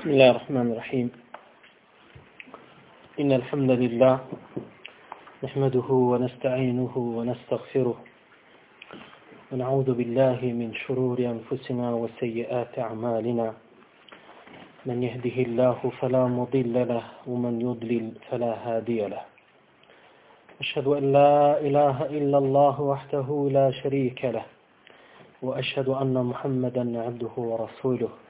بسم الله الرحمن الرحيم. إن الحمد لله نحمده ونستعينه ونستغفره ونعوذ بالله من شرور أنفسنا وسيئات أعمالنا. من يهده الله فلا مضل له ومن يضلل فلا هادي له. أشهد أن لا إله إلا الله وحده لا شريك له وأشهد أن محمدا عبده ورسوله.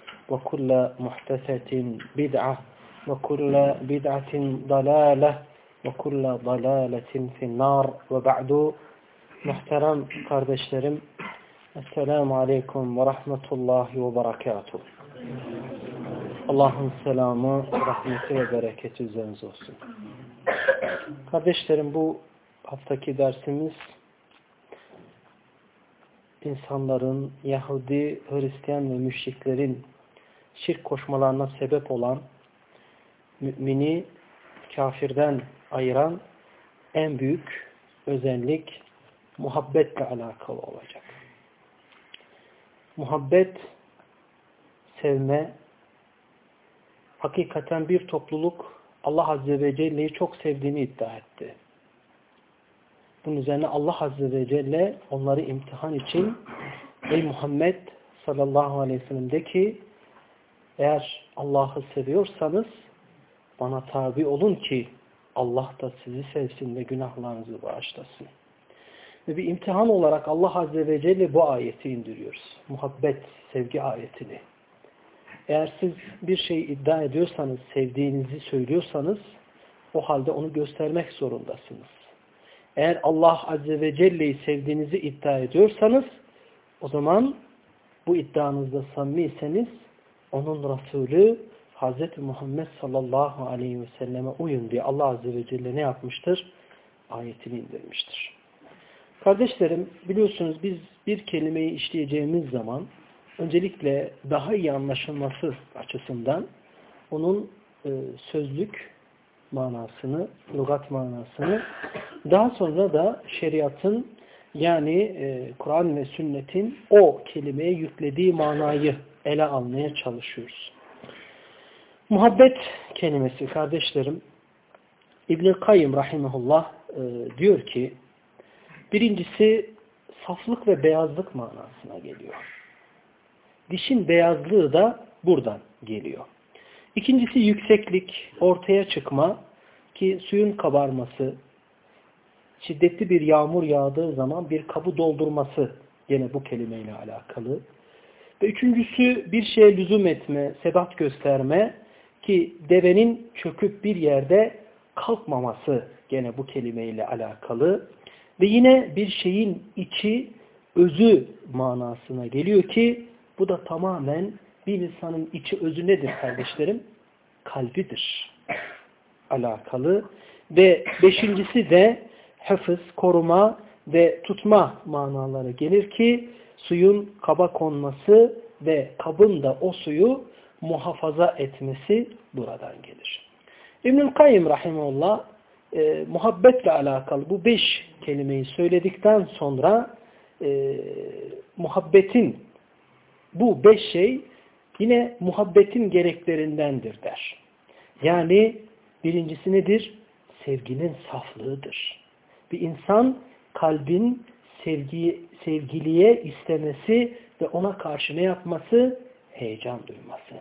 وكل محدثة بدعة وكل بدعة ضلالة وكل ضلالة في النار وبعد محترم kardeşlerim Esselamu Aleyküm ve Rahmetullahi ve Berekatuhu. Allah'ın selamı, rahmeti ve bereketi üzerinize olsun. Kardeşlerim bu haftaki dersimiz insanların Yahudi, Hristiyan ve müşriklerin şirk koşmalarına sebep olan mümini kafirden ayıran en büyük özellik muhabbetle alakalı olacak. Muhabbet, sevme, hakikaten bir topluluk Allah Azze ve Celle'yi çok sevdiğini iddia etti. Bunun üzerine Allah Azze ve Celle onları imtihan için Ey Muhammed sallallahu aleyhi ve sellem de ki eğer Allah'ı seviyorsanız bana tabi olun ki Allah da sizi sevsin ve günahlarınızı bağışlasın. Ve bir imtihan olarak Allah Azze ve Celle bu ayeti indiriyoruz. Muhabbet, sevgi ayetini. Eğer siz bir şey iddia ediyorsanız, sevdiğinizi söylüyorsanız o halde onu göstermek zorundasınız. Eğer Allah Azze ve Celle'yi sevdiğinizi iddia ediyorsanız o zaman bu iddianızda samimiyseniz onun Resulü Hz. Muhammed sallallahu aleyhi ve selleme uyun diye Allah Azze ve Celle ne yapmıştır? Ayetini indirmiştir. Kardeşlerim biliyorsunuz biz bir kelimeyi işleyeceğimiz zaman öncelikle daha iyi anlaşılması açısından onun e, sözlük manasını, lügat manasını daha sonra da şeriatın yani e, Kur'an ve sünnetin o kelimeye yüklediği manayı ele almaya çalışıyoruz. Muhabbet kelimesi kardeşlerim İbn-i Kayyım Rahimullah e, diyor ki birincisi saflık ve beyazlık manasına geliyor. Dişin beyazlığı da buradan geliyor. İkincisi yükseklik, ortaya çıkma ki suyun kabarması, şiddetli bir yağmur yağdığı zaman bir kabı doldurması yine bu kelimeyle alakalı. Ve üçüncüsü bir şeye lüzum etme, sebat gösterme ki devenin çöküp bir yerde kalkmaması gene bu kelimeyle alakalı. Ve yine bir şeyin içi, özü manasına geliyor ki bu da tamamen bir insanın içi özü nedir kardeşlerim? Kalbidir. Alakalı. Ve beşincisi de hafız, koruma ve tutma manaları gelir ki suyun kaba konması ve kabın da o suyu muhafaza etmesi buradan gelir. İbnül Kayyım Rahimullah e, muhabbetle alakalı bu beş kelimeyi söyledikten sonra e, muhabbetin bu beş şey yine muhabbetin gereklerindendir der. Yani birincisi nedir? Sevginin saflığıdır. Bir insan kalbin sevgi, sevgiliye istemesi ve ona karşı ne yapması? Heyecan duyması.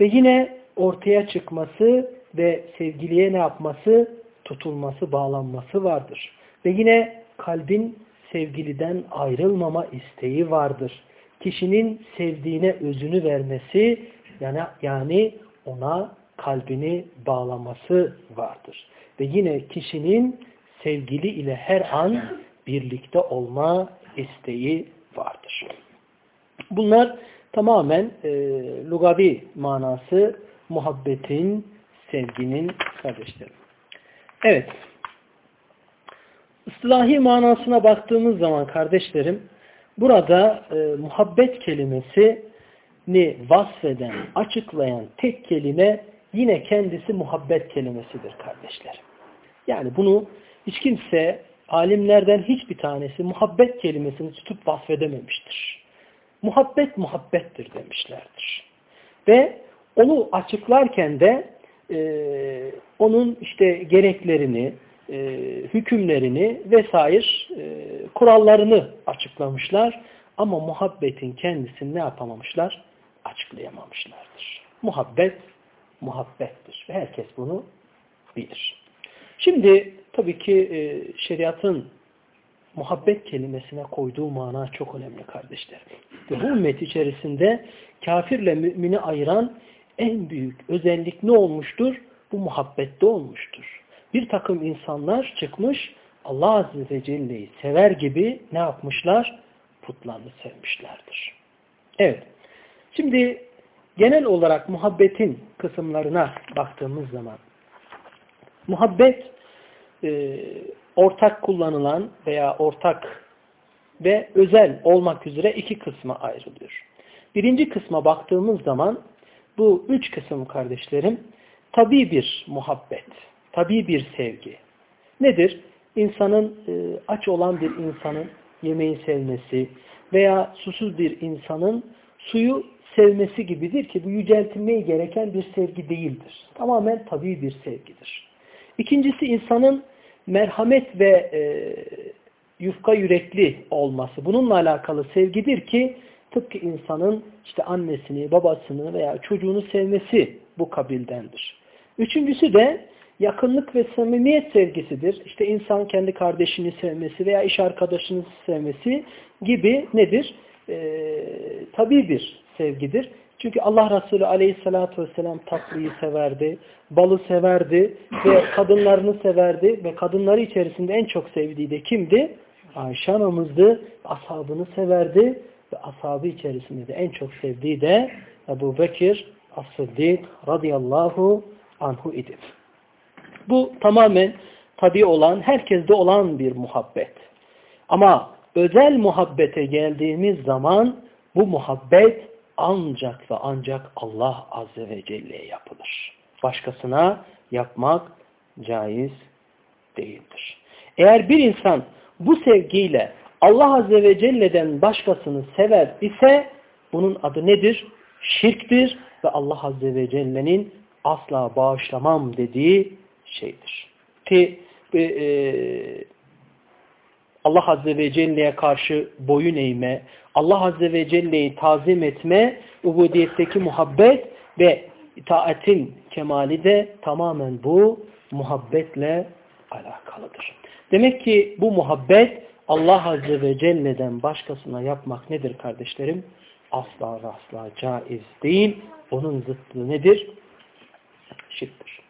Ve yine ortaya çıkması ve sevgiliye ne yapması? Tutulması, bağlanması vardır. Ve yine kalbin sevgiliden ayrılmama isteği vardır. Kişinin sevdiğine özünü vermesi yani, yani ona kalbini bağlaması vardır. Ve yine kişinin sevgili ile her an birlikte olma isteği vardır. Bunlar tamamen e, lugavi manası muhabbetin, sevginin kardeşlerim. Evet. Islahi manasına baktığımız zaman kardeşlerim burada e, muhabbet kelimesini vasfeden, açıklayan tek kelime yine kendisi muhabbet kelimesidir kardeşlerim. Yani bunu hiç kimse alimlerden hiçbir tanesi muhabbet kelimesini tutup vasfedememiştir. Muhabbet muhabbettir demişlerdir. Ve onu açıklarken de e, onun işte gereklerini, e, hükümlerini vesaire e, kurallarını açıklamışlar. Ama muhabbetin kendisini ne yapamamışlar? Açıklayamamışlardır. Muhabbet, muhabbettir. Herkes bunu bilir. Şimdi tabii ki e, şeriatın muhabbet kelimesine koyduğu mana çok önemli kardeşler. Ve bu ümmet içerisinde kafirle mümini ayıran en büyük özellik ne olmuştur? Bu muhabbette olmuştur. Bir takım insanlar çıkmış Allah Azze ve Celle'yi sever gibi ne yapmışlar? Putlarını sevmişlerdir. Evet. Şimdi genel olarak muhabbetin kısımlarına baktığımız zaman muhabbet e, ortak kullanılan veya ortak ve özel olmak üzere iki kısma ayrılıyor. Birinci kısma baktığımız zaman bu üç kısım kardeşlerim tabi bir muhabbet, tabi bir sevgi. Nedir? İnsanın e, aç olan bir insanın yemeği sevmesi veya susuz bir insanın suyu sevmesi gibidir ki bu yüceltilmeyi gereken bir sevgi değildir. Tamamen tabi bir sevgidir. İkincisi insanın merhamet ve e, yufka yürekli olması. Bununla alakalı sevgidir ki tıpkı insanın işte annesini, babasını veya çocuğunu sevmesi bu kabildendir. Üçüncüsü de yakınlık ve samimiyet sevgisidir. İşte insan kendi kardeşini sevmesi veya iş arkadaşını sevmesi gibi nedir? Ee, tabii bir sevgidir. Çünkü Allah Resulü aleyhissalatü vesselam tatlıyı severdi, balı severdi ve kadınlarını severdi ve kadınları içerisinde en çok sevdiği de kimdi? Ayşe anamızdı, ashabını severdi ve ashabı içerisinde de en çok sevdiği de Ebu Bekir As-Sıddik radıyallahu anhu idi. Bu tamamen tabi olan, herkeste olan bir muhabbet. Ama özel muhabbete geldiğimiz zaman bu muhabbet ancak ve ancak Allah Azze ve Celle'ye yapılır. Başkasına yapmak caiz değildir. Eğer bir insan bu sevgiyle Allah Azze ve Celle'den başkasını sever ise bunun adı nedir? Şirktir ve Allah Azze ve Celle'nin asla bağışlamam dediği şeydir. Ki e, Allah Azze ve Celle'ye karşı boyun eğme, Allah Azze ve Celle'yi tazim etme, ubudiyetteki muhabbet ve itaatin kemali de tamamen bu muhabbetle alakalıdır. Demek ki bu muhabbet Allah Azze ve Celle'den başkasına yapmak nedir kardeşlerim? Asla ve asla caiz değil. Onun zıttığı nedir? Şirktir.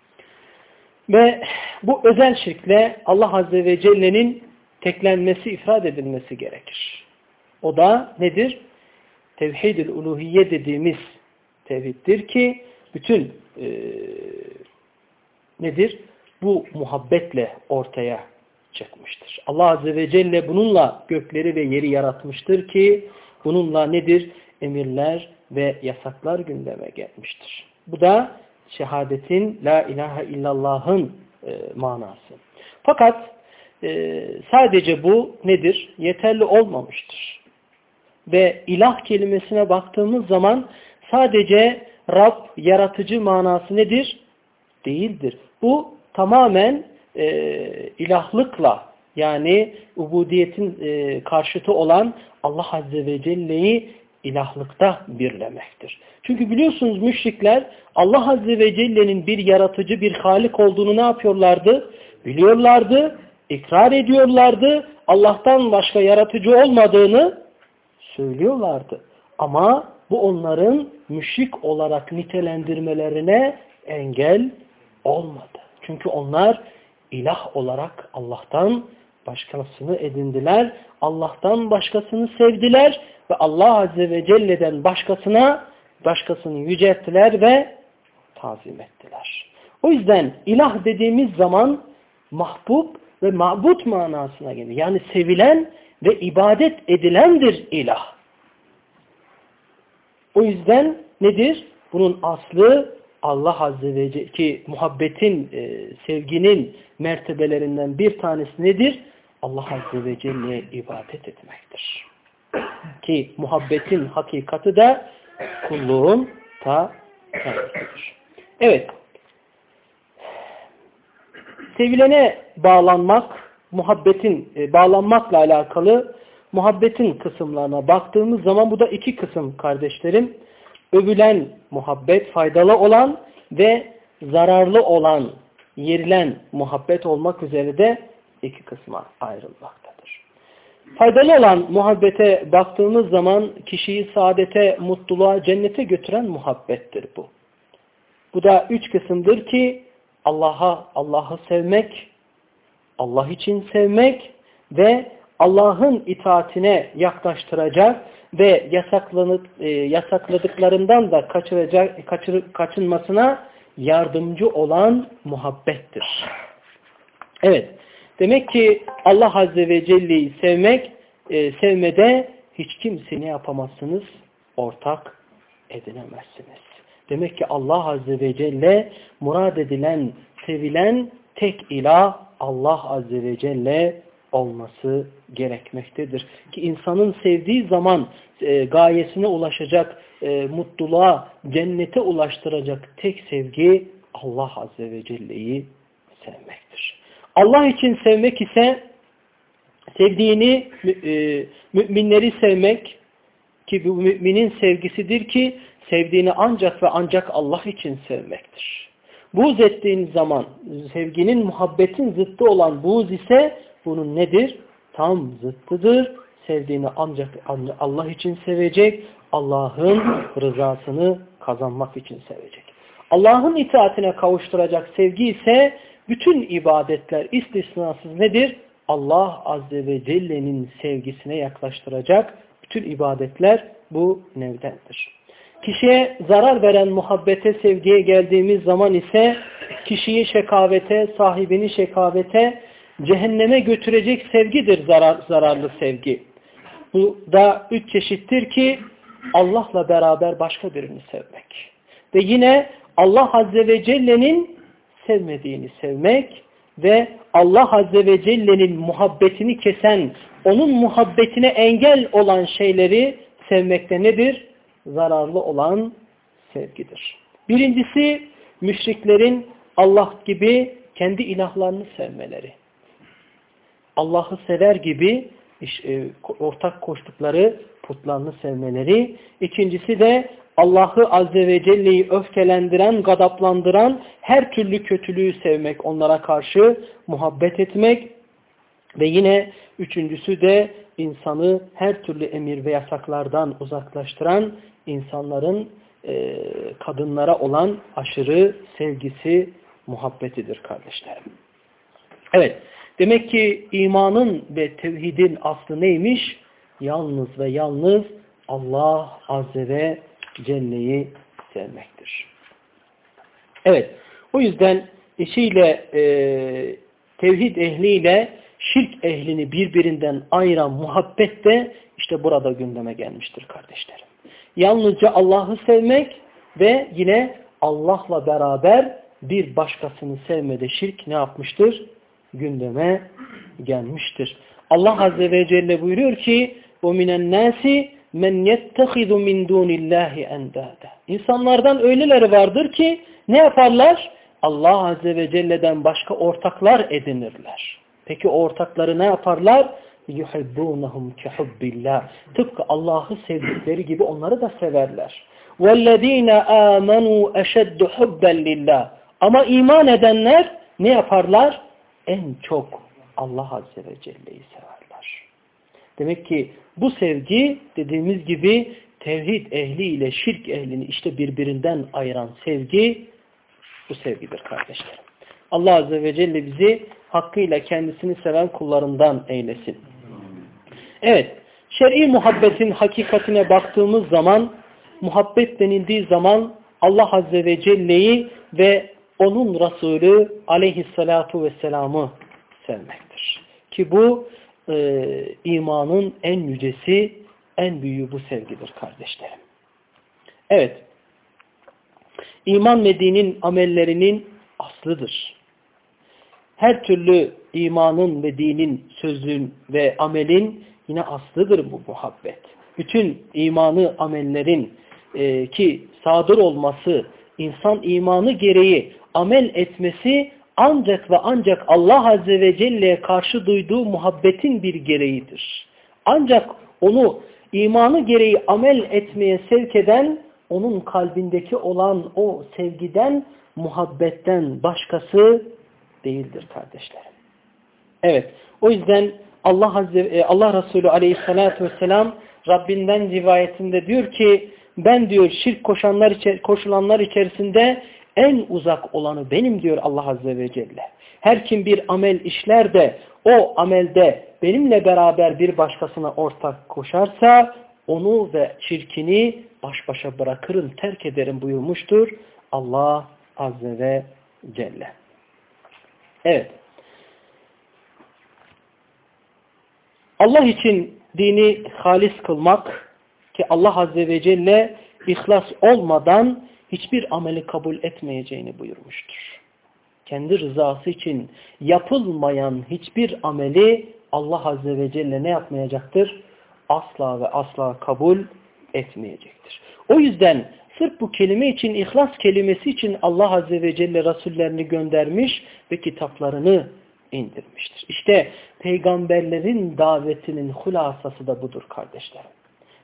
Ve bu özel şirkle Allah Azze ve Celle'nin teklenmesi, ifrad edilmesi gerekir. O da nedir? Tevhid-ül uluhiyye dediğimiz tevhiddir ki bütün e, nedir? Bu muhabbetle ortaya çıkmıştır. Allah Azze ve Celle bununla gökleri ve yeri yaratmıştır ki bununla nedir? Emirler ve yasaklar gündeme gelmiştir. Bu da şehadetin La ilahe illallah'ın e, manası. Fakat e, sadece bu nedir? Yeterli olmamıştır. Ve ilah kelimesine baktığımız zaman sadece Rab, yaratıcı manası nedir? Değildir. Bu tamamen e, ilahlıkla yani ubudiyetin e, karşıtı olan Allah Azze ve Celle'yi ilahlıkta birlemektir. Çünkü biliyorsunuz müşrikler Allah Azze ve Celle'nin bir yaratıcı, bir halik olduğunu ne yapıyorlardı? Biliyorlardı, ikrar ediyorlardı. Allah'tan başka yaratıcı olmadığını söylüyorlardı. Ama bu onların müşrik olarak nitelendirmelerine engel olmadı. Çünkü onlar ilah olarak Allah'tan başkasını edindiler. Allah'tan başkasını sevdiler ve Allah Azze ve Celle'den başkasına başkasını yücelttiler ve tazim ettiler. O yüzden ilah dediğimiz zaman mahbub ve mabut manasına gelir. Yani sevilen ve ibadet edilendir ilah. O yüzden nedir? Bunun aslı Allah Azze ve Celle ki muhabbetin, e, sevginin mertebelerinden bir tanesi nedir? Allah Azze ve Celle'ye ibadet etmektir. Ki muhabbetin hakikati de kulluğun ta kendisidir. Evet. Sevilene bağlanmak, muhabbetin e, bağlanmakla alakalı muhabbetin kısımlarına baktığımız zaman bu da iki kısım kardeşlerim. Övülen muhabbet, faydalı olan ve zararlı olan, yerilen muhabbet olmak üzere de iki kısma ayrılmaktadır. Faydalı olan muhabbete baktığımız zaman kişiyi saadete, mutluluğa, cennete götüren muhabbettir bu. Bu da üç kısımdır ki Allah'a Allah'ı sevmek, Allah için sevmek ve Allah'ın itaatine yaklaştıracak ve yasaklanıp, e, yasakladıklarından da kaçıracak, kaçır, kaçınmasına yardımcı olan muhabbettir. Evet. Demek ki Allah Azze ve Celle'yi sevmek, e, sevmede hiç kimse ne yapamazsınız? Ortak edinemezsiniz. Demek ki Allah Azze ve Celle murad edilen, sevilen tek ilah Allah Azze ve Celle olması gerekmektedir. Ki insanın sevdiği zaman e, gayesine ulaşacak, e, mutluluğa, cennete ulaştıracak tek sevgi Allah Azze ve Celle'yi sevmektir. Allah için sevmek ise sevdiğini e, müminleri sevmek ki bu müminin sevgisidir ki sevdiğini ancak ve ancak Allah için sevmektir. Buğz ettiğin zaman sevginin, muhabbetin zıttı olan buğz ise bunun nedir? Tam zıttıdır. Sevdiğini ancak Allah için sevecek, Allah'ın rızasını kazanmak için sevecek. Allah'ın itaatine kavuşturacak sevgi ise bütün ibadetler istisnasız nedir? Allah Azze ve Celle'nin sevgisine yaklaştıracak bütün ibadetler bu nevdendir. Kişiye zarar veren muhabbete, sevgiye geldiğimiz zaman ise kişiyi şekavete, sahibini şekavete, cehenneme götürecek sevgidir zarar, zararlı sevgi. Bu da üç çeşittir ki Allah'la beraber başka birini sevmek. Ve yine Allah Azze ve Celle'nin sevmediğini sevmek ve Allah Azze ve Celle'nin muhabbetini kesen, onun muhabbetine engel olan şeyleri sevmekte nedir? Zararlı olan sevgidir. Birincisi müşriklerin Allah gibi kendi ilahlarını sevmeleri. Allah'ı sever gibi e, ortak koştukları putlarını sevmeleri. İkincisi de Allah'ı Azze ve Celle'yi öfkelendiren, gadaplandıran her türlü kötülüğü sevmek, onlara karşı muhabbet etmek. Ve yine üçüncüsü de insanı her türlü emir ve yasaklardan uzaklaştıran insanların e, kadınlara olan aşırı sevgisi, muhabbetidir kardeşlerim. Evet. Demek ki imanın ve tevhidin aslı neymiş? Yalnız ve yalnız Allah Azze ve Celle'yi sevmektir. Evet. O yüzden işiyle e, tevhid ehliyle şirk ehlini birbirinden ayıran muhabbet de işte burada gündeme gelmiştir kardeşlerim. Yalnızca Allah'ı sevmek ve yine Allah'la beraber bir başkasını sevmede şirk ne yapmıştır? gündeme gelmiştir. Allah Azze ve Celle buyuruyor ki وَمِنَ النَّاسِ men yettehidu min dunillahi endada. İnsanlardan öyleleri vardır ki ne yaparlar? Allah Azze ve Celle'den başka ortaklar edinirler. Peki o ortakları ne yaparlar? yuhibbunhum kehubbillah. Tıpkı Allah'ı sevdikleri gibi onları da severler. وَالَّذ۪ينَ آمَنُوا اَشَدُّ حُبًّا لِلّٰهِ Ama iman edenler ne yaparlar? En çok Allah Azze ve Celle'yi severler. Demek ki bu sevgi dediğimiz gibi tevhid ehli ile şirk ehlini işte birbirinden ayıran sevgi bu sevgidir kardeşlerim. Allah Azze ve Celle bizi hakkıyla kendisini seven kullarından eylesin. Evet, şer'i muhabbetin hakikatine baktığımız zaman, muhabbet denildiği zaman Allah Azze ve Celle'yi ve onun Resulü aleyhissalatu vesselam'ı sevmektir. Ki bu e, imanın en yücesi, en büyüğü bu sevgidir kardeşlerim. Evet, iman ve dinin amellerinin aslıdır. Her türlü imanın ve dinin, sözün ve amelin yine aslıdır bu muhabbet. Bütün imanı, amellerin e, ki sadır olması, insan imanı gereği amel etmesi ancak ve ancak Allah Azze ve Celle'ye karşı duyduğu muhabbetin bir gereğidir. Ancak onu imanı gereği amel etmeye sevk eden onun kalbindeki olan o sevgiden, muhabbetten başkası değildir kardeşlerim. Evet, o yüzden Allah Azze e, Allah Resulü Aleyhisselatü Vesselam Rabbinden rivayetinde diyor ki ben diyor şirk koşanlar içer koşulanlar içerisinde en uzak olanı benim diyor Allah Azze ve Celle. Her kim bir amel işler de o amelde benimle beraber bir başkasına ortak koşarsa onu ve şirkini baş başa bırakırım, terk ederim buyurmuştur Allah Azze ve Celle. Evet. Allah için dini halis kılmak ki Allah Azze ve Celle ihlas olmadan hiçbir ameli kabul etmeyeceğini buyurmuştur. Kendi rızası için yapılmayan hiçbir ameli Allah Azze ve Celle ne yapmayacaktır? Asla ve asla kabul etmeyecektir. O yüzden sırf bu kelime için, ihlas kelimesi için Allah Azze ve Celle Rasullerini göndermiş ve kitaplarını indirmiştir. İşte peygamberlerin davetinin hulasası da budur kardeşlerim.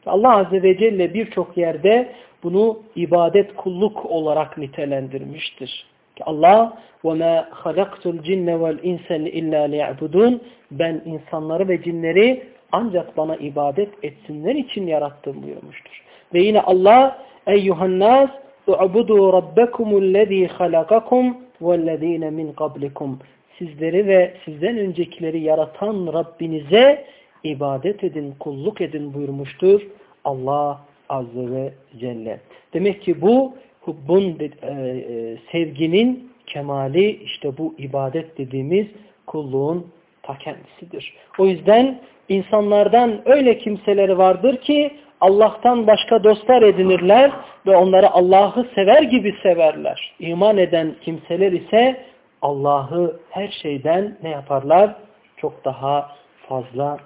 Allah Azze ve Celle birçok yerde bunu ibadet kulluk olarak nitelendirmiştir. Allah وَمَا خَلَقْتُ الْجِنَّ وَالْاِنْسَ اِلَّا لِيَعْبُدُونَ Ben insanları ve cinleri ancak bana ibadet etsinler için yarattım buyurmuştur. Ve yine Allah eyyuhannas u'budu rabbakumul-lezî halakakum vellezîne min qablikum Sizleri ve sizden öncekileri yaratan Rabbinize ibadet edin, kulluk edin buyurmuştur Allah Azze ve Celle. Demek ki bu hubbun e, e, sevginin kemali işte bu ibadet dediğimiz kulluğun ta kendisidir. O yüzden insanlardan öyle kimseleri vardır ki Allah'tan başka dostlar edinirler ve onları Allah'ı sever gibi severler. İman eden kimseler ise Allah'ı her şeyden ne yaparlar? Çok daha fazla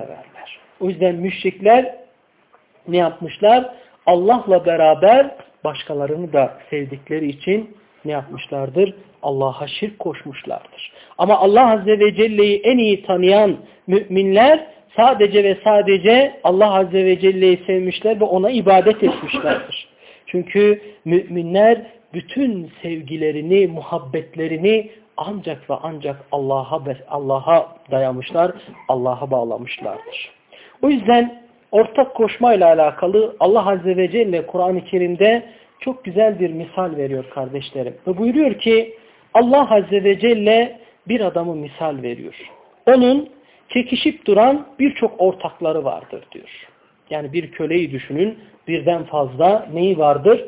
severler. O yüzden müşrikler ne yapmışlar? Allah'la beraber başkalarını da sevdikleri için ne yapmışlardır? Allah'a şirk koşmuşlardır. Ama Allah Azze ve Celle'yi en iyi tanıyan müminler sadece ve sadece Allah Azze ve Celle'yi sevmişler ve ona ibadet etmişlerdir. Çünkü müminler bütün sevgilerini, muhabbetlerini ancak ve ancak Allah'a Allah'a dayamışlar, Allah'a bağlamışlardır. O yüzden ortak koşmayla alakalı Allah Azze ve Celle Kur'an-ı Kerim'de çok güzel bir misal veriyor kardeşlerim. Ve buyuruyor ki Allah Azze ve Celle bir adamı misal veriyor. Onun çekişip duran birçok ortakları vardır diyor. Yani bir köleyi düşünün birden fazla neyi vardır?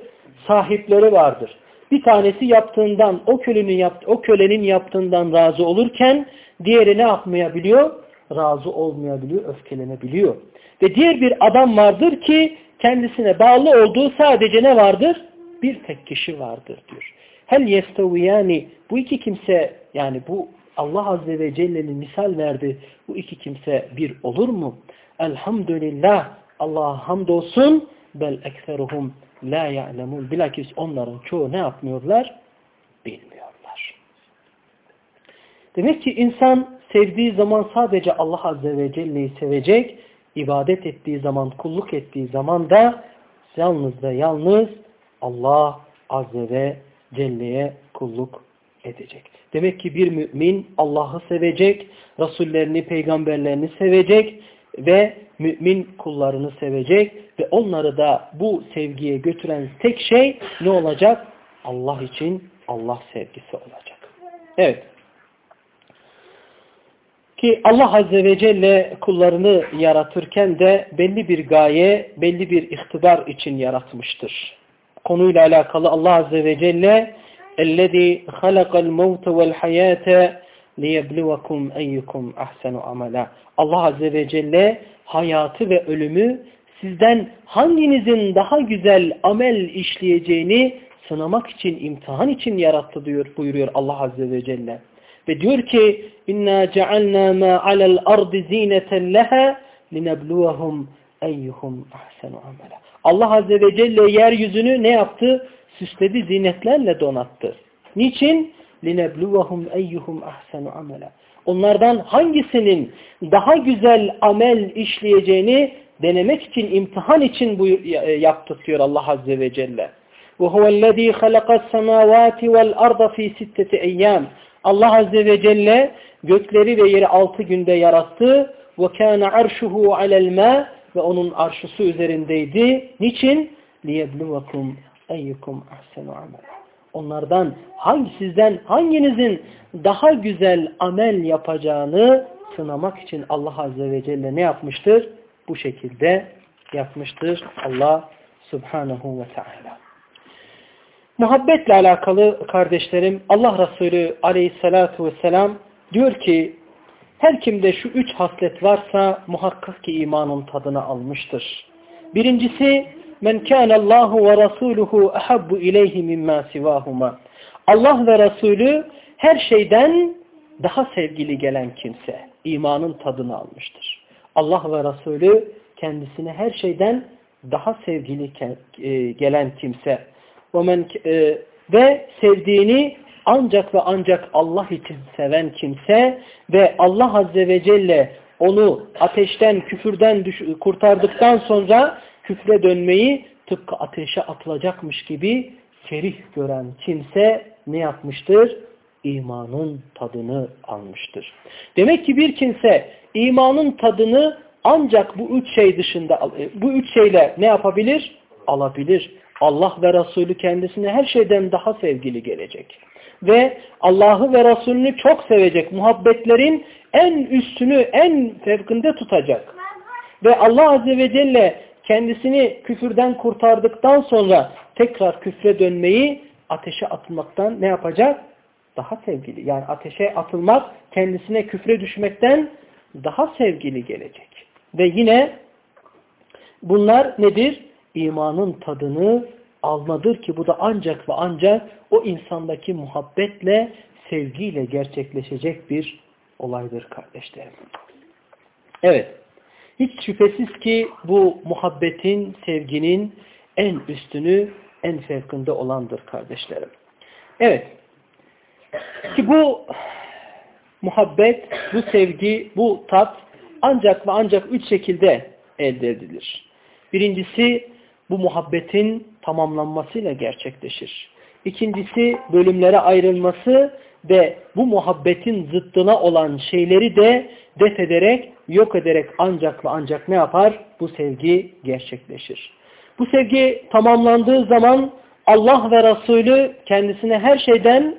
Sahipleri vardır. Bir tanesi yaptığından o kölenin yaptı, o kölenin yaptığından razı olurken diğeri ne yapmayabiliyor? Razı olmayabiliyor, öfkelenebiliyor. Ve diğer bir adam vardır ki kendisine bağlı olduğu sadece ne vardır? Bir tek kişi vardır diyor. Hel yesteviyani bu iki kimse yani bu Allah Azze ve Celle'nin misal verdi. Bu iki kimse bir olur mu? Elhamdülillah Allah'a hamdolsun bel ekseruhum la ya'lemun. Bilakis onların çoğu ne yapmıyorlar? Bilmiyorlar. Demek ki insan sevdiği zaman sadece Allah Azze ve Celle'yi sevecek, ibadet ettiği zaman, kulluk ettiği zaman da yalnız ve yalnız Allah Azze ve Celle'ye kulluk edecek. Demek ki bir mümin Allah'ı sevecek, Resullerini, peygamberlerini sevecek ve mümin kullarını sevecek ve onları da bu sevgiye götüren tek şey ne olacak? Allah için Allah sevgisi olacak. Evet. Ki Allah Azze ve Celle kullarını yaratırken de belli bir gaye, belli bir ihtibar için yaratmıştır. Konuyla alakalı Allah Azze ve Celle اَلَّذ۪ي خَلَقَ الْمَوْتَ وَالْحَيَاةَ لِيَبْلُوَكُمْ اَيُّكُمْ اَحْسَنُ عَمَلًا Allah Azze ve Celle hayatı ve ölümü sizden hanginizin daha güzel amel işleyeceğini sınamak için, imtihan için yarattı diyor, buyuruyor Allah Azze ve Celle. Ve diyor ki inna cealna ma alel ardı zineten leha linebluwahum eyyuhum ahsenu amela. Allah Azze ve Celle yeryüzünü ne yaptı? Süsledi, zinetlerle donattı. Niçin? linebluwahum eyyuhum ahsenu amela. Onlardan hangisinin daha güzel amel işleyeceğini denemek için, imtihan için bu yaptık diyor Allah Azze ve Celle. وَهُوَ الَّذ۪ي خَلَقَ السَّمَاوَاتِ وَالْأَرْضَ ف۪ي سِتَّةِ اَيَّامٍ Allah Azze ve Celle gökleri ve yeri altı günde yarattı. وَكَانَ عَرْشُهُ عَلَى الْمَا Ve onun arşısı üzerindeydi. Niçin? لِيَبْلُوَكُمْ اَيُّكُمْ اَحْسَنُ عَمَلًا Onlardan hangi sizden hanginizin daha güzel amel yapacağını sınamak için Allah Azze ve Celle ne yapmıştır? Bu şekilde yapmıştır Allah Subhanahu ve Teala. Muhabbetle alakalı kardeşlerim Allah Resulü aleyhissalatu vesselam diyor ki her kimde şu üç haslet varsa muhakkak ki imanın tadını almıştır. Birincisi men kana Allahu ve rasuluhu ahabbu ileyhi mimma sivahuma. Allah ve Resulü her şeyden daha sevgili gelen kimse imanın tadını almıştır. Allah ve Resulü kendisine her şeyden daha sevgili e, gelen kimse e, ve sevdiğini ancak ve ancak Allah için seven kimse ve Allah Azze ve Celle onu ateşten, küfürden kurtardıktan sonra küfre dönmeyi tıpkı ateşe atılacakmış gibi ferih gören kimse ne yapmıştır? İmanın tadını almıştır. Demek ki bir kimse imanın tadını ancak bu üç şey dışında, bu üç şeyle ne yapabilir? Alabilir. Allah ve Resulü kendisine her şeyden daha sevgili gelecek. Ve Allah'ı ve Resulünü çok sevecek. Muhabbetlerin en üstünü, en fevkinde tutacak. Ve Allah Azze ve Celle kendisini küfürden kurtardıktan sonra tekrar küfre dönmeyi ateşe atılmaktan ne yapacak? Daha sevgili. Yani ateşe atılmak kendisine küfre düşmekten daha sevgili gelecek. Ve yine bunlar nedir? imanın tadını almadır ki bu da ancak ve ancak o insandaki muhabbetle, sevgiyle gerçekleşecek bir olaydır kardeşlerim. Evet, hiç şüphesiz ki bu muhabbetin, sevginin en üstünü, en fevkinde olandır kardeşlerim. Evet, ki bu muhabbet, bu sevgi, bu tat ancak ve ancak üç şekilde elde edilir. Birincisi bu muhabbetin tamamlanmasıyla gerçekleşir. İkincisi bölümlere ayrılması ve bu muhabbetin zıttına olan şeyleri de def ederek, yok ederek ancak ve ancak ne yapar? Bu sevgi gerçekleşir. Bu sevgi tamamlandığı zaman Allah ve Resulü kendisine her şeyden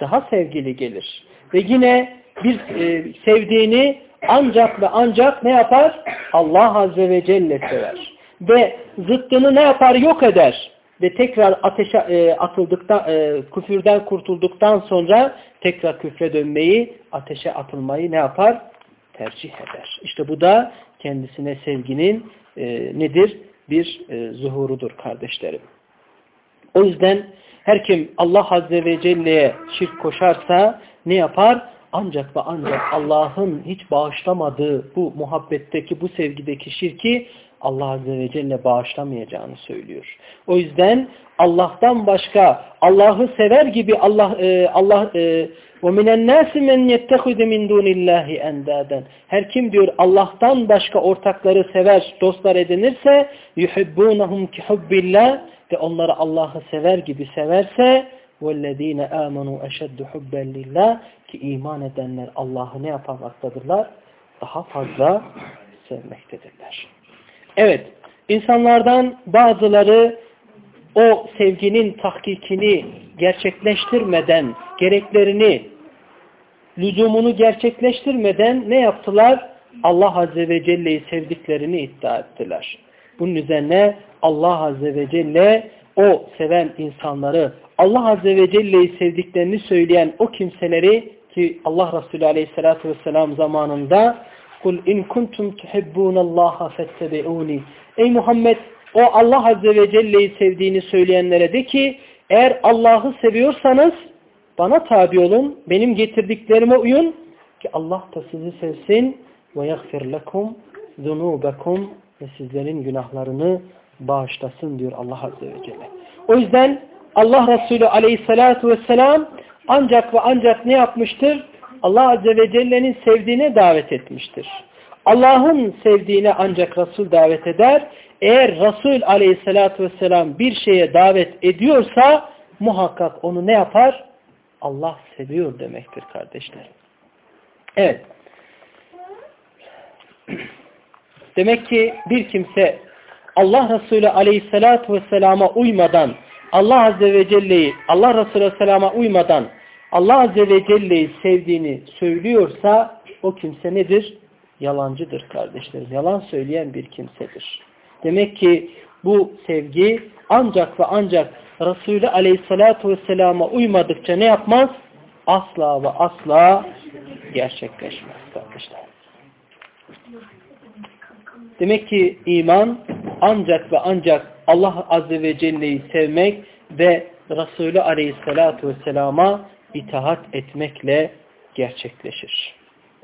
daha sevgili gelir. Ve yine bir e, sevdiğini ancak ve ancak ne yapar? Allah Azze ve Celle sever ve zıttını ne yapar? Yok eder. Ve tekrar ateşe e, atıldıktan, e, küfürden kurtulduktan sonra tekrar küfre dönmeyi, ateşe atılmayı ne yapar? Tercih eder. İşte bu da kendisine sevginin e, nedir? Bir e, zuhurudur kardeşlerim. O yüzden her kim Allah Azze ve Celle'ye şirk koşarsa ne yapar? Ancak ve ancak Allah'ın hiç bağışlamadığı bu muhabbetteki, bu sevgideki şirki Allah Azze ve Celle bağışlamayacağını söylüyor. O yüzden Allah'tan başka Allah'ı sever gibi Allah e, Allah e, وَمِنَ النَّاسِ مَنْ يَتَّخُذِ مِنْ دُونِ اللّٰهِ اَنْدَادًا Her kim diyor Allah'tan başka ortakları sever, dostlar edinirse يُحِبُّونَهُمْ كِحُبِّ اللّٰهِ ve onları Allah'ı sever gibi severse وَالَّذ۪ينَ آمَنُوا اَشَدُّ حُبًّا لِلّٰهِ ki iman edenler Allah'ı ne yapamaktadırlar? Daha fazla sevmektedirler. Evet, insanlardan bazıları o sevginin tahkikini gerçekleştirmeden, gereklerini, lüzumunu gerçekleştirmeden ne yaptılar? Allah Azze ve Celle'yi sevdiklerini iddia ettiler. Bunun üzerine Allah Azze ve Celle o seven insanları, Allah Azze ve Celle'yi sevdiklerini söyleyen o kimseleri ki Allah Resulü Aleyhisselatü Vesselam zamanında Kul in kuntum tuhibbunallaha fettebi'uni Ey Muhammed o Allah Azze ve Celle'yi sevdiğini söyleyenlere de ki eğer Allah'ı seviyorsanız bana tabi olun, benim getirdiklerime uyun ki Allah da sizi sevsin ve yagfir lekum zunubekum ve sizlerin günahlarını bağışlasın diyor Allah Azze ve Celle. O yüzden Allah Resulü Aleyhisselatü Vesselam ancak ve ancak ne yapmıştır? Allah Azze ve Celle'nin sevdiğine davet etmiştir. Allah'ın sevdiğine ancak Resul davet eder. Eğer Resul aleyhissalatü vesselam bir şeye davet ediyorsa muhakkak onu ne yapar? Allah seviyor demektir kardeşler. Evet. Demek ki bir kimse Allah Resulü aleyhissalatü vesselama uymadan Allah Azze ve Celle'yi Allah Resulü aleyhisselama uymadan Allah Azze ve Celle'yi sevdiğini söylüyorsa o kimse nedir? Yalancıdır kardeşlerim. Yalan söyleyen bir kimsedir. Demek ki bu sevgi ancak ve ancak Resulü Aleyhisselatü Vesselam'a uymadıkça ne yapmaz? Asla ve asla gerçekleşmez kardeşler. Demek ki iman ancak ve ancak Allah Azze ve Celle'yi sevmek ve Resulü Aleyhisselatü Vesselam'a itaat etmekle gerçekleşir.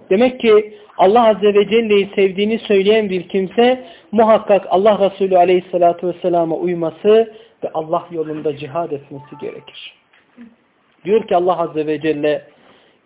Demek ki Allah Azze ve Celle'yi sevdiğini söyleyen bir kimse muhakkak Allah Resulü Aleyhisselatü Vesselam'a uyması ve Allah yolunda cihad etmesi gerekir. Diyor ki Allah Azze ve Celle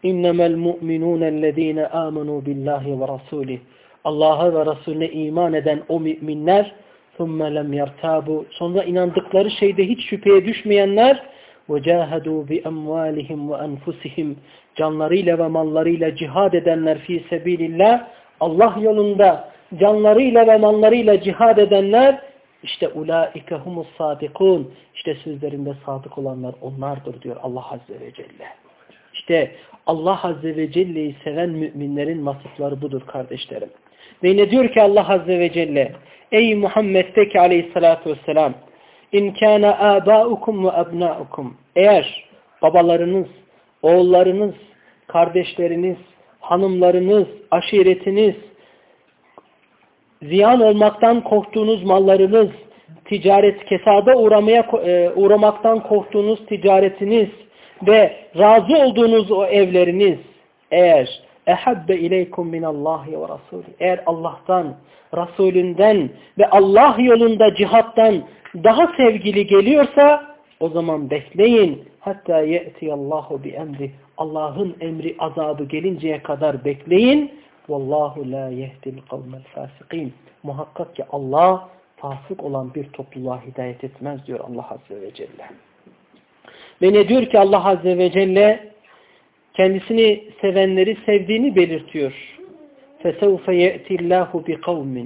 اِنَّمَا الْمُؤْمِنُونَ الَّذ۪ينَ آمَنُوا بِاللّٰهِ وَرَسُولِهِ Allah'a ve Resulüne iman eden o müminler ثُمَّ لَمْ يَرْتَابُوا Sonra inandıkları şeyde hiç şüpheye düşmeyenler وَجَاهَدُوا بِأَمْوَالِهِمْ وَأَنْفُسِهِمْ Canlarıyla ve mallarıyla cihad edenler fi sebilillah Allah yolunda canlarıyla ve mallarıyla cihad edenler işte ulaike humus sadikun işte sözlerinde sadık olanlar onlardır diyor Allah Azze ve Celle. İşte Allah Azze ve Celle'yi seven müminlerin vasıfları budur kardeşlerim. Ve ne diyor ki Allah Azze ve Celle? Ey Muhammed de ki aleyhissalatü vesselam İn kana abaukum ve abnaukum. Eğer babalarınız, oğullarınız, kardeşleriniz, hanımlarınız, aşiretiniz, ziyan olmaktan korktuğunuz mallarınız, ticaret kesada uğramaya e, uğramaktan korktuğunuz ticaretiniz ve razı olduğunuz o evleriniz eğer ehabbe ileykum minallahi ve rasulü eğer Allah'tan, Resulünden ve Allah yolunda cihattan daha sevgili geliyorsa o zaman bekleyin. Hatta ye'tiyallahu bi emri Allah'ın emri azabı gelinceye kadar bekleyin. vallahu la yehdil kavmel fasikin muhakkak ki Allah fasık olan bir topluluğa hidayet etmez diyor Allah Azze ve Celle. Ve ne diyor ki Allah Azze ve Celle kendisini sevenleri sevdiğini belirtiyor. فَسَوْفَ يَأْتِ اللّٰهُ بِقَوْمٍ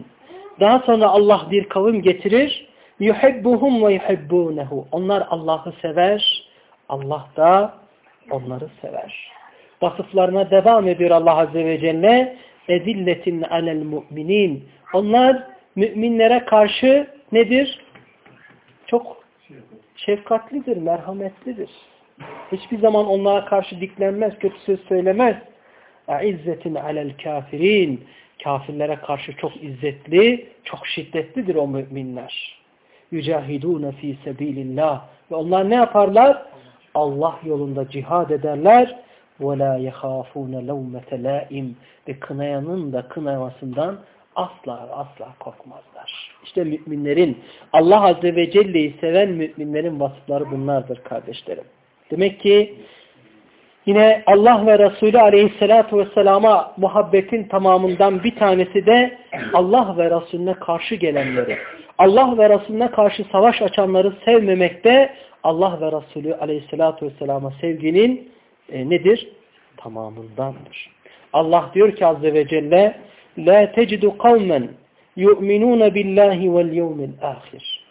Daha sonra Allah bir kavim getirir. يُحِبُّهُمْ وَيُحِبُّونَهُ Onlar Allah'ı sever, Allah da onları sever. Vasıflarına devam ediyor Allah Azze ve Celle. اَذِلَّةٍ عَلَى الْمُؤْمِنِينَ Onlar müminlere karşı nedir? Çok şefkatlidir, merhametlidir. Hiçbir zaman onlara karşı diklenmez, kötü söz söylemez. اَعِزَّةٍ عَلَى الْكَافِرِينَ Kafirlere karşı çok izzetli, çok şiddetlidir o müminler. يُجَاهِدُونَ ف۪ي سَب۪يلِ اللّٰهِ Ve onlar ne yaparlar? Allah yolunda cihad ederler. وَلَا يَخَافُونَ لَوْمَةَ لَائِمْ Ve kınayanın da kınamasından asla asla korkmazlar. İşte müminlerin Allah Azze ve Celle'yi seven müminlerin vasıfları bunlardır kardeşlerim. Demek ki yine Allah ve Resulü Aleyhisselatü Vesselam'a muhabbetin tamamından bir tanesi de Allah ve Resulüne karşı gelenleri, Allah ve Resulüne karşı savaş açanları sevmemekte Allah ve Resulü Aleyhisselatü Vesselam'a sevginin e, nedir? Tamamındandır. Allah diyor ki Azze ve Celle La tecidu kavmen yu'minuna billahi vel yevmil ahir.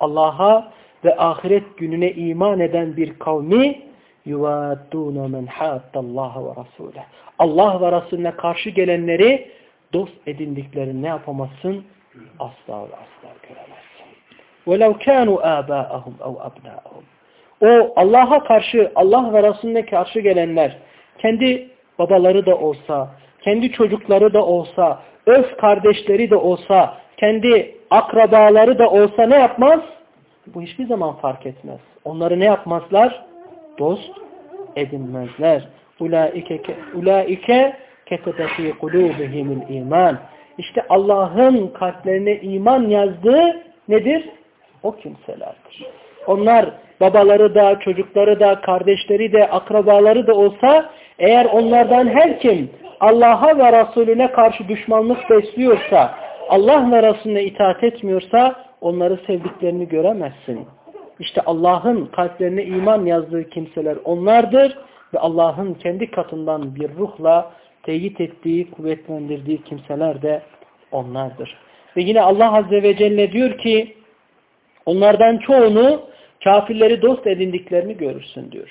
Allah'a ve ahiret gününe iman eden bir kavmi yuvaddûne men hâttallaha ve rasûleh. Allah ve Resulüne karşı gelenleri dost edindiklerini ne yapamazsın? Asla ve asla göremezsin. وَلَوْ كَانُوا آبَاءَهُمْ اَوْ أَبْنَاءَهُمْ O Allah'a karşı, Allah ve Resulüne karşı gelenler, kendi babaları da olsa, kendi çocukları da olsa, öz kardeşleri de olsa, kendi akrabaları da olsa ne yapmaz? Bu hiçbir zaman fark etmez. Onları ne yapmazlar? Dost edinmezler. Ulaike ketebe fi kulubihimul iman. İşte Allah'ın kalplerine iman yazdığı nedir? O kimselerdir. Onlar babaları da, çocukları da, kardeşleri de, akrabaları da olsa eğer onlardan her kim Allah'a ve Resulüne karşı düşmanlık besliyorsa, Allah ve Resulüne itaat etmiyorsa onları sevdiklerini göremezsin. İşte Allah'ın kalplerine iman yazdığı kimseler onlardır ve Allah'ın kendi katından bir ruhla teyit ettiği, kuvvetlendirdiği kimseler de onlardır. Ve yine Allah Azze ve Celle diyor ki onlardan çoğunu kafirleri dost edindiklerini görürsün diyor.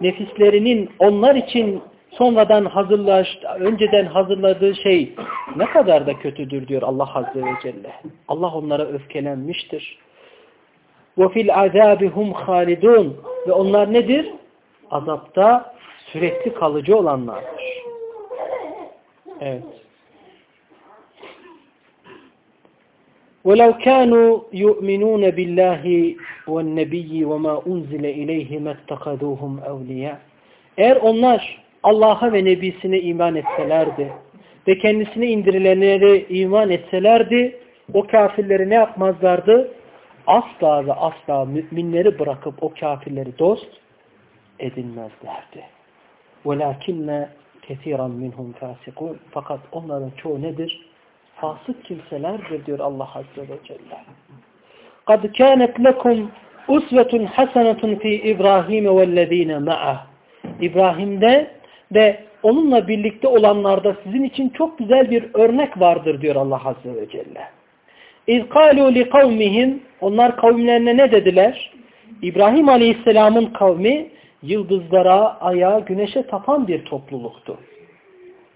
Nefislerinin onlar için sonradan hazırlaş, önceden hazırladığı şey ne kadar da kötüdür diyor Allah Azze ve Celle. Allah onlara öfkelenmiştir. وَفِي الْعَذَابِ هُمْ خَالِدُونَ Ve onlar nedir? Azapta sürekli kalıcı olanlardır. Evet. وَلَوْ كَانُوا يُؤْمِنُونَ بِاللّٰهِ وَالنَّبِيِّ وَمَا أُنْزِلَ اِلَيْهِ مَتَّقَدُوهُمْ اَوْلِيَا Eğer onlar Allah'a ve Nebisine iman etselerdi ve kendisine indirilenlere iman etselerdi o kafirleri ne yapmazlardı? Asla ve asla müminleri bırakıp o kafirleri dost edinmezlerdi. وَلَاكِنَّ كَثِيرًا مِنْهُمْ فَاسِقُونَ Fakat onların çoğu nedir? Fasık kimselerdir diyor Allah Azze ve Celle. قَدْ كَانَتْ لَكُمْ اُسْوَةٌ حَسَنَةٌ فِي اِبْرَاهِيمَ وَالَّذ۪ينَ مَعَهُ İbrahim'de ve onunla birlikte olanlarda sizin için çok güzel bir örnek vardır diyor Allah Azze ve Celle. İzkalu li kavmihim onlar kavimlerine ne dediler? İbrahim Aleyhisselam'ın kavmi yıldızlara, aya, güneşe tapan bir topluluktu.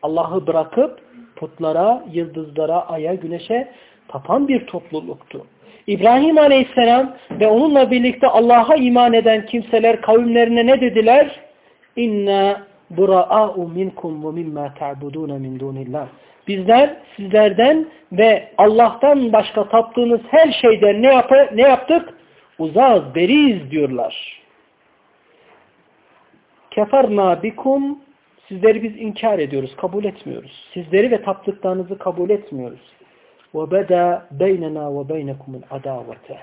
Allah'ı bırakıp putlara, yıldızlara, aya, güneşe tapan bir topluluktu. İbrahim Aleyhisselam ve onunla birlikte Allah'a iman eden kimseler kavimlerine ne dediler? İnna bura'u minkum ve mimma ta'budun min dunillah. Bizler sizlerden ve Allah'tan başka taptığınız her şeyden ne yap ne yaptık? Uzağız, beriyiz diyorlar. Keferna bikum sizleri biz inkar ediyoruz, kabul etmiyoruz. Sizleri ve taptıklarınızı kabul etmiyoruz. Ve beda beynena ve beynekumul adavete.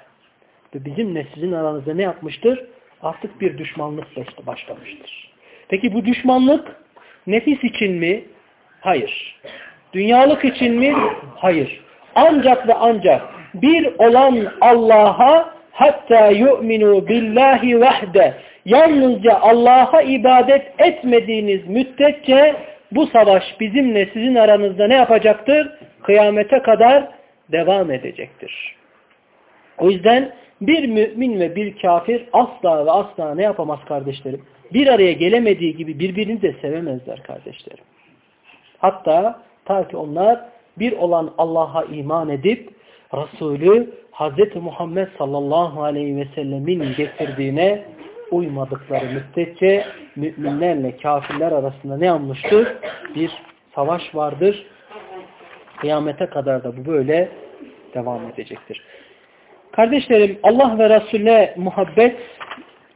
Ve bizimle sizin aranızda ne yapmıştır? Artık bir düşmanlık başlamıştır. Peki bu düşmanlık nefis için mi? Hayır. Dünyalık için mi? Hayır. Ancak ve ancak bir olan Allah'a hatta yu'minu billahi vahde yalnızca Allah'a ibadet etmediğiniz müddetçe bu savaş bizimle sizin aranızda ne yapacaktır? Kıyamete kadar devam edecektir. O yüzden bir mümin ve bir kafir asla ve asla ne yapamaz kardeşlerim? Bir araya gelemediği gibi birbirini de sevemezler kardeşlerim. Hatta ta ki onlar bir olan Allah'a iman edip Resulü Hz. Muhammed sallallahu aleyhi ve sellemin getirdiğine uymadıkları müddetçe müminlerle kafirler arasında ne olmuştur? Bir savaş vardır. Kıyamete kadar da bu böyle devam edecektir. Kardeşlerim Allah ve Resulüne muhabbet,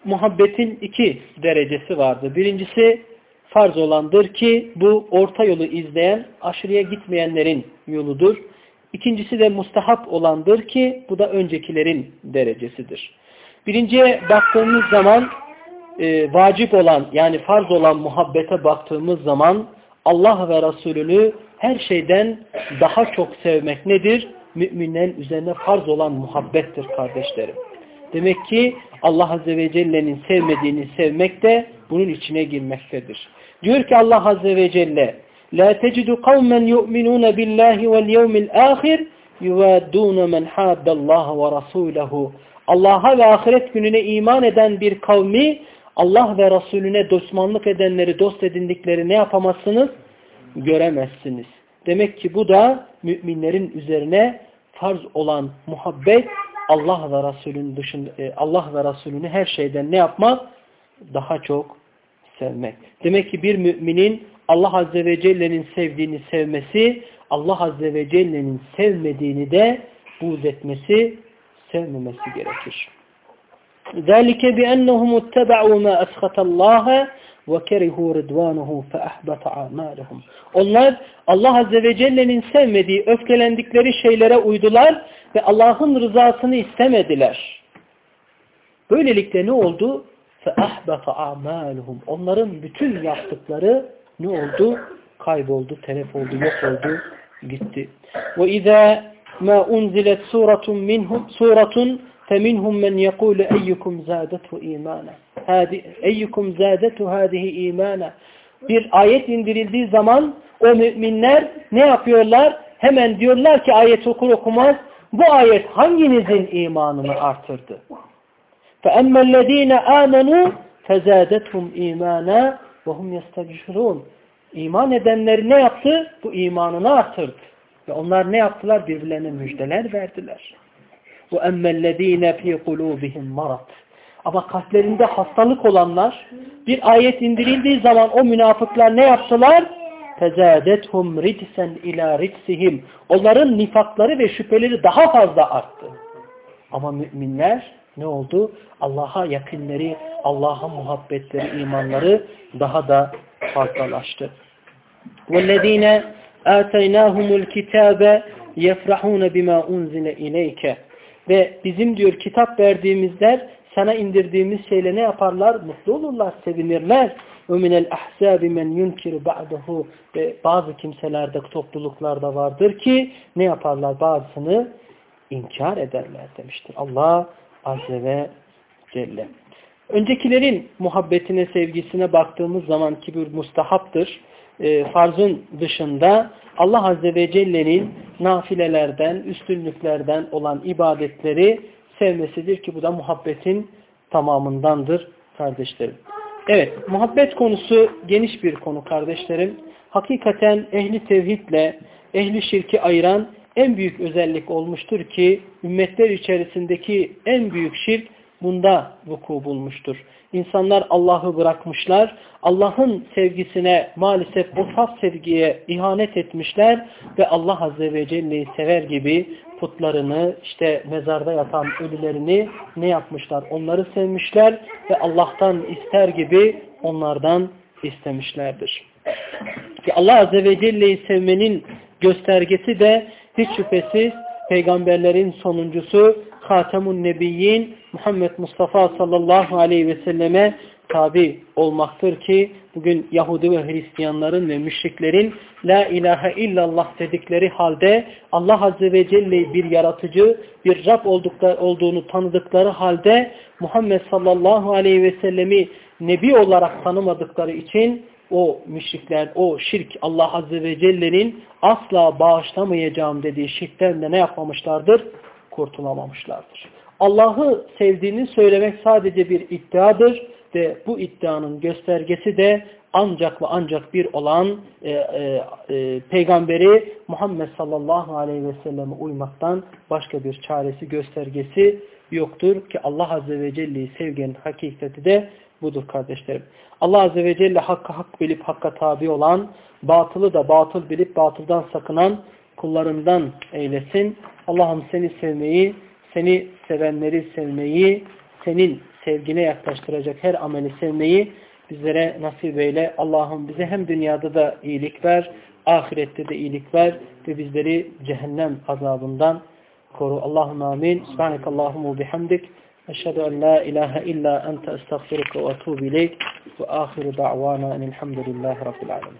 muhabbetin iki derecesi vardır. Birincisi farz olandır ki bu orta yolu izleyen aşırıya gitmeyenlerin yoludur. İkincisi de mustahap olandır ki bu da öncekilerin derecesidir. Birinciye baktığımız zaman e, vacip olan yani farz olan muhabbete baktığımız zaman Allah ve Resulünü her şeyden daha çok sevmek nedir? Müminlerin üzerine farz olan muhabbettir kardeşlerim. Demek ki Allah Azze ve Celle'nin sevmediğini sevmek de bunun içine girmektedir. Diyor ki Allah Azze ve Celle La tecidu kavmen yu'minun billahi vel yevmil ahir yuvaddun men haddallaha ve Allah'a ve ahiret gününe iman eden bir kavmi Allah ve Resulüne dostmanlık edenleri dost edindikleri ne yapamazsınız? Göremezsiniz. Demek ki bu da müminlerin üzerine farz olan muhabbet Allah ve Resulünün dışında e, Allah ve Resulünü her şeyden ne yapmak? Daha çok sevmek. Demek ki bir müminin Allah Azze ve Celle'nin sevdiğini sevmesi, Allah Azze ve Celle'nin sevmediğini de buğz etmesi, sevmemesi gerekir. ذَلِكَ بِأَنَّهُمُ اتَّبَعُوا مَا أَسْخَةَ اللّٰهَ وَكَرِهُوا رِضْوَانُهُ فَأَحْبَطَ عَمَالِهُمْ Onlar Allah Azze ve Celle'nin sevmediği, öfkelendikleri şeylere uydular ve Allah'ın rızasını istemediler. Böylelikle ne oldu? فَأَحْبَطَ عَمَالِهُمْ Onların bütün yaptıkları ne oldu? Kayboldu, telef oldu, yok oldu, gitti. وَإِذَا مَا أُنْزِلَتْ سُورَةٌ مِنْهُمْ سُورَةٌ فَمِنْهُمْ مَنْ يَقُولُ اَيُّكُمْ زَادَتْهُ اِيمَانًا اَيُّكُمْ زَادَتْهُ هَذِهِ اِيمَانًا Bir ayet indirildiği zaman o müminler ne yapıyorlar? Hemen diyorlar ki ayet okur okumaz bu ayet hanginizin imanını artırdı? فَأَمَّا الَّذ۪ينَ آمَنُوا فَزَادَتْهُمْ اِيمَانًا وَهُمْ يَسْتَبْشِرُونَ İman edenleri ne yaptı? Bu imanını artırdı. Ve onlar ne yaptılar? Birbirlerine müjdeler verdiler. وَاَمَّا الَّذ۪ينَ ف۪ي قُلُوبِهِمْ مَرَضٍ Ama kalplerinde hastalık olanlar bir ayet indirildiği zaman o münafıklar ne yaptılar? فَزَادَتْهُمْ رِجْسًا اِلَى رِجْسِهِمْ Onların nifakları ve şüpheleri daha fazla arttı. Ama müminler ne oldu? Allah'a yakınları, Allah'a muhabbetleri, imanları daha da fazlalaştı. وَالَّذ۪ينَ آتَيْنَاهُمُ الْكِتَابَ يَفْرَحُونَ بِمَا اُنْزِلَ اِلَيْكَ Ve bizim diyor kitap verdiğimizler sana indirdiğimiz şeyle ne yaparlar? Mutlu olurlar, sevinirler. وَمِنَ الْأَحْزَابِ مَنْ يُنْكِرُ بَعْدَهُ Ve bazı kimselerde, topluluklarda vardır ki ne yaparlar? Bazısını inkar ederler demiştir. Allah Azze ve Celle. Öncekilerin muhabbetine, sevgisine baktığımız zaman ki bir mustahaptır. E, farzın dışında Allah Azze ve Celle'nin nafilelerden, üstünlüklerden olan ibadetleri sevmesidir ki bu da muhabbetin tamamındandır kardeşlerim. Evet, muhabbet konusu geniş bir konu kardeşlerim. Hakikaten ehli tevhidle ehli şirki ayıran en büyük özellik olmuştur ki ümmetler içerisindeki en büyük şirk bunda vuku bulmuştur. İnsanlar Allah'ı bırakmışlar. Allah'ın sevgisine maalesef o saf sevgiye ihanet etmişler ve Allah Azze ve Celle'yi sever gibi putlarını işte mezarda yatan ölülerini ne yapmışlar? Onları sevmişler ve Allah'tan ister gibi onlardan istemişlerdir. Ki Allah Azze ve Celle'yi sevmenin göstergesi de hiç şüphesiz peygamberlerin sonuncusu Hatemun Nebiyyin Muhammed Mustafa sallallahu aleyhi ve selleme tabi olmaktır ki bugün Yahudi ve Hristiyanların ve müşriklerin La ilahe illallah dedikleri halde Allah Azze ve Celle bir yaratıcı, bir Rab oldukları, olduğunu tanıdıkları halde Muhammed sallallahu aleyhi ve sellemi Nebi olarak tanımadıkları için o müşrikler, o şirk Allah Azze ve Celle'nin asla bağışlamayacağım dediği şirkten de ne yapmamışlardır? Kurtulamamışlardır. Allah'ı sevdiğini söylemek sadece bir iddiadır ve bu iddianın göstergesi de ancak ve ancak bir olan e, e, e, peygamberi Muhammed sallallahu aleyhi ve selleme uymaktan başka bir çaresi göstergesi yoktur ki Allah Azze ve Celle'yi sevginin hakikati de budur kardeşlerim. Allah Azze ve Celle hakkı hak bilip hakka tabi olan, batılı da batıl bilip batıldan sakınan kullarından eylesin. Allah'ım seni sevmeyi, seni sevenleri sevmeyi, senin sevgine yaklaştıracak her ameli sevmeyi bizlere nasip eyle. Allah'ım bize hem dünyada da iyilik ver, ahirette de iyilik ver ve bizleri cehennem azabından koru. Allahümme amin. Subhanakallahumma bihamdik. Eşhedü en la ilahe illa ente estağfiruka ve etûbü ileyk ve ahiru da'vana enilhamdülillahi rabbil alemin.